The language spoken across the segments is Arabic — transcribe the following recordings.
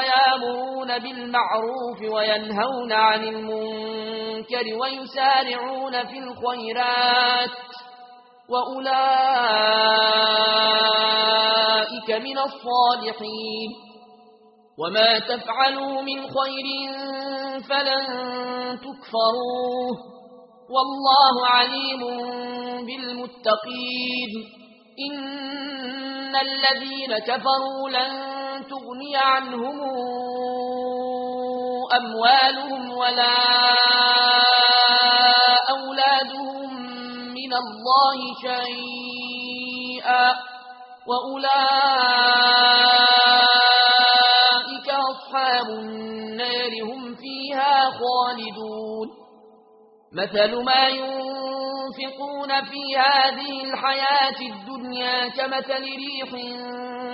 ويامرون بالمعروف وينهون عن المنكر ويسارعون في الخيرات وأولئك من الصالحين وما تفعلوا من خير فلن تكفروه والله عليم بالمتقين إن الذين كفروا لن تغني عنهم أموالهم ولا أولادهم من الله شيئا وأولئك أصحاب النار هم فيها خالدون مثل ما ينفقون في هذه الحياة الدنيا كمثل ريح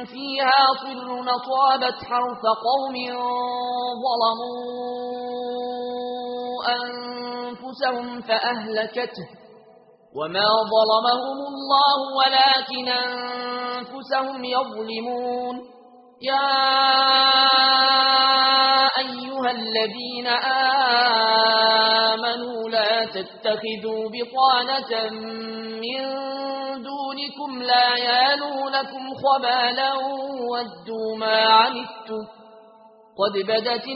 فيها صر نطابت حرف قوم ظلموا أنفسهم فأهلكته وما ظلمهم الله ولكن أنفسهم يظلمون يا أيها الذين آمنوا تتخذوا بطانة من دونكم لا يالونكم خبالا ودوا ما عمدتم قد بدت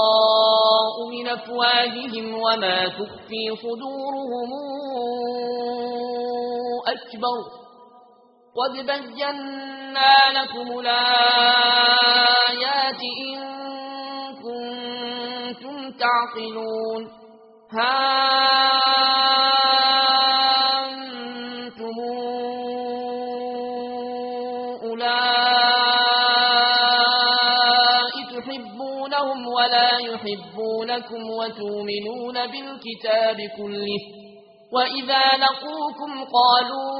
البغضاء من أفواههم وما تخفي صدورهم أكبر قد بينا لكم الآيات إن كنتم تعقلون. ها أنتم أولئك تحبونهم ولا يحبونكم وتؤمنون بالكتاب كله. وإذا لقوكم قالون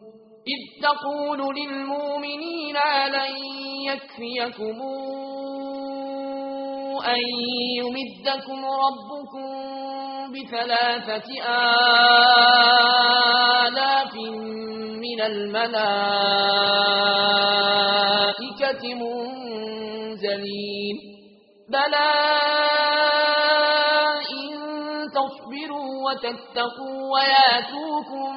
إذ تقول للمؤمنين لن يكفيكم أن يمدكم ربكم بثلاثة آلاف من الملائكة منزلين بلى إن تصبروا وتتقوا وياتوكم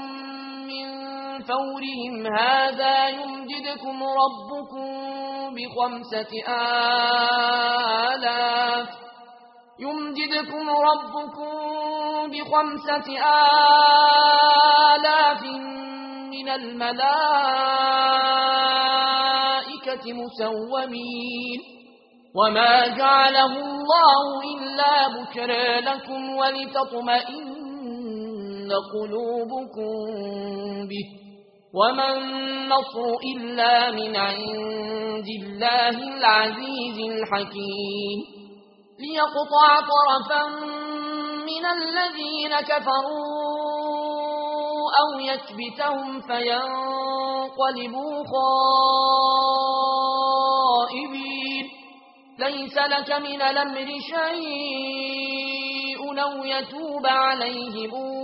فورهم هذا يمجدكم ربكم بخمسة آلاف يمجدكم ربكم بخمسة آلاف من الملائكة مسومين وما جعله الله إلا بكرى لكم ولتطمئن قلوبكم به وما النصر إلا من عند الله العزيز الحكيم ليقطع طرفا من الذين كفروا أو يكبتهم فينقلبوا خائبين ليس لك من الأمر شيء لو يتوب عليهم